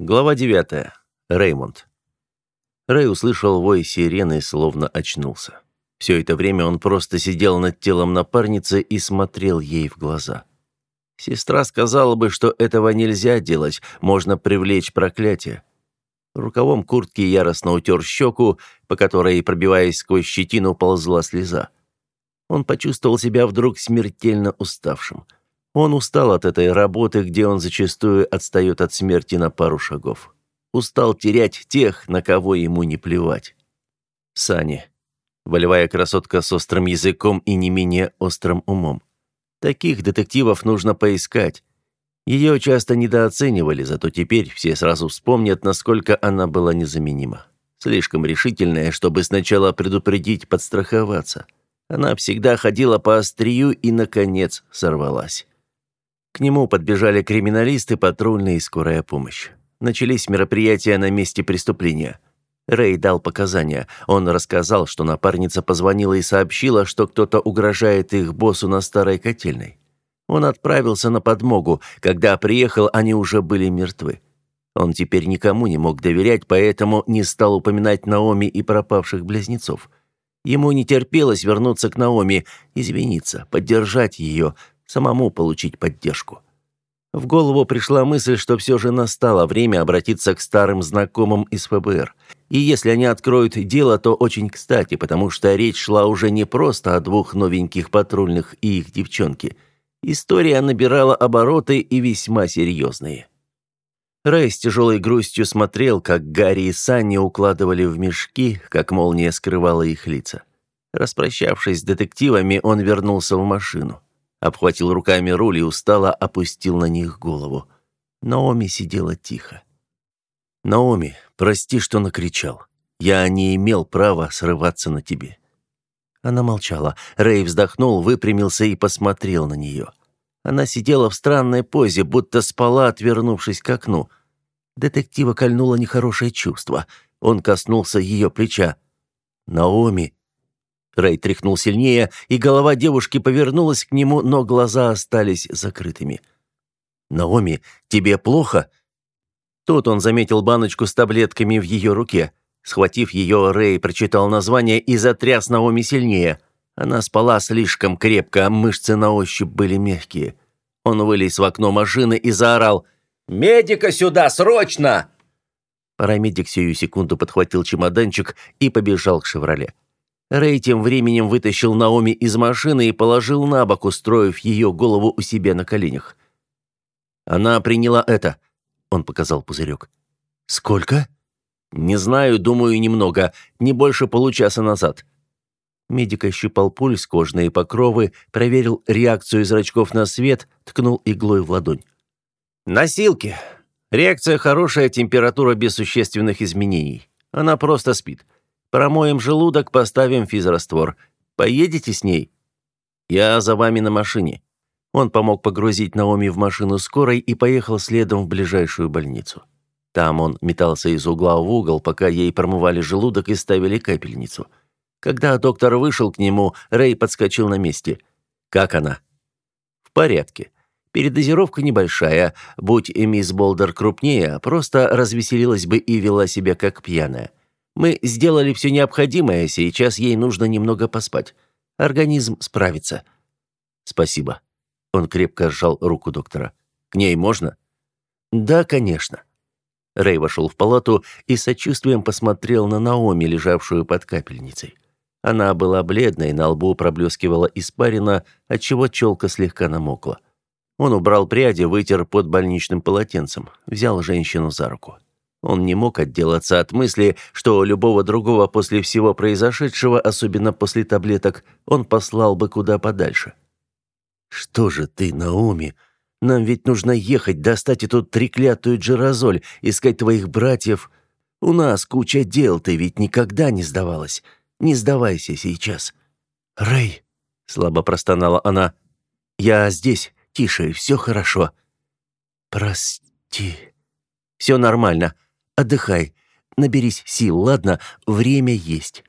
Глава 9. Реймонд. Рэй услышал вой сирены, словно очнулся. Все это время он просто сидел над телом напарницы и смотрел ей в глаза. Сестра сказала бы, что этого нельзя делать, можно привлечь проклятие. Рукавом куртки яростно утер щеку, по которой, пробиваясь сквозь щетину, ползла слеза. Он почувствовал себя вдруг смертельно уставшим. Он устал от этой работы, где он зачастую отстает от смерти на пару шагов. Устал терять тех, на кого ему не плевать. Сани. Волевая красотка с острым языком и не менее острым умом. Таких детективов нужно поискать. Ее часто недооценивали, зато теперь все сразу вспомнят, насколько она была незаменима. Слишком решительная, чтобы сначала предупредить, подстраховаться. Она всегда ходила по острию и, наконец, сорвалась. К нему подбежали криминалисты, патрульные и скорая помощь. Начались мероприятия на месте преступления. Рэй дал показания. Он рассказал, что напарница позвонила и сообщила, что кто-то угрожает их боссу на старой котельной. Он отправился на подмогу. Когда приехал, они уже были мертвы. Он теперь никому не мог доверять, поэтому не стал упоминать Наоми и пропавших близнецов. Ему не терпелось вернуться к Наоми, извиниться, поддержать ее, самому получить поддержку. В голову пришла мысль, что все же настало время обратиться к старым знакомым из ФБР. И если они откроют дело, то очень кстати, потому что речь шла уже не просто о двух новеньких патрульных и их девчонке. История набирала обороты и весьма серьезные. Рэй с тяжелой грустью смотрел, как Гарри и Санни укладывали в мешки, как молния скрывала их лица. Распрощавшись с детективами, он вернулся в машину обхватил руками руль и устало опустил на них голову. Наоми сидела тихо. «Наоми, прости, что накричал. Я не имел права срываться на тебе». Она молчала. Рэй вздохнул, выпрямился и посмотрел на нее. Она сидела в странной позе, будто спала, отвернувшись к окну. Детектива кольнуло нехорошее чувство. Он коснулся ее плеча. «Наоми», Рэй тряхнул сильнее, и голова девушки повернулась к нему, но глаза остались закрытыми. «Наоми, тебе плохо?» Тут он заметил баночку с таблетками в ее руке. Схватив ее, Рэй прочитал название и затряс Наоми сильнее. Она спала слишком крепко, а мышцы на ощупь были мягкие. Он вылез в окно машины и заорал «Медика сюда, срочно!» Парамедик сию секунду подхватил чемоданчик и побежал к «Шевроле». Рэй тем временем вытащил Наоми из машины и положил на бок, устроив ее голову у себя на коленях. «Она приняла это», — он показал пузырек. «Сколько?» «Не знаю, думаю, немного. Не больше получаса назад». Медик ощупал пульс, кожные покровы, проверил реакцию зрачков на свет, ткнул иглой в ладонь. «Носилки. Реакция хорошая, температура без существенных изменений. Она просто спит. Промоем желудок, поставим физраствор. Поедете с ней? Я за вами на машине. Он помог погрузить Наоми в машину скорой и поехал следом в ближайшую больницу. Там он метался из угла в угол, пока ей промывали желудок и ставили капельницу. Когда доктор вышел к нему, Рэй подскочил на месте. «Как она?» «В порядке. Передозировка небольшая. Будь мисс Болдер крупнее, просто развеселилась бы и вела себя как пьяная. Мы сделали все необходимое, сейчас ей нужно немного поспать. Организм справится. Спасибо. Он крепко сжал руку доктора. К ней можно? Да, конечно. Рэй вошел в палату и сочувствием посмотрел на Наоми, лежавшую под капельницей. Она была бледной, на лбу проблескивала испарина, отчего челка слегка намокла. Он убрал пряди, вытер под больничным полотенцем, взял женщину за руку. Он не мог отделаться от мысли, что любого другого после всего произошедшего, особенно после таблеток, он послал бы куда подальше. «Что же ты, Наоми? Нам ведь нужно ехать, достать эту треклятую джерозоль, искать твоих братьев. У нас куча дел, ты ведь никогда не сдавалась. Не сдавайся сейчас». «Рэй!» — слабо простонала она. «Я здесь. Тише, все хорошо». «Прости». «Все нормально. Отдыхай, наберись сил, ладно? Время есть».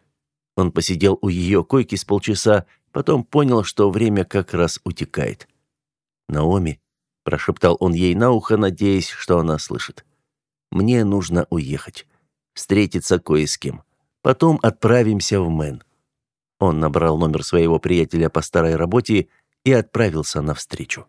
Он посидел у ее койки с полчаса, потом понял, что время как раз утекает. «Наоми», — прошептал он ей на ухо, надеясь, что она слышит. Мне нужно уехать. Встретиться кое с кем. Потом отправимся в Мэн». Он набрал номер своего приятеля по старой работе и отправился навстречу.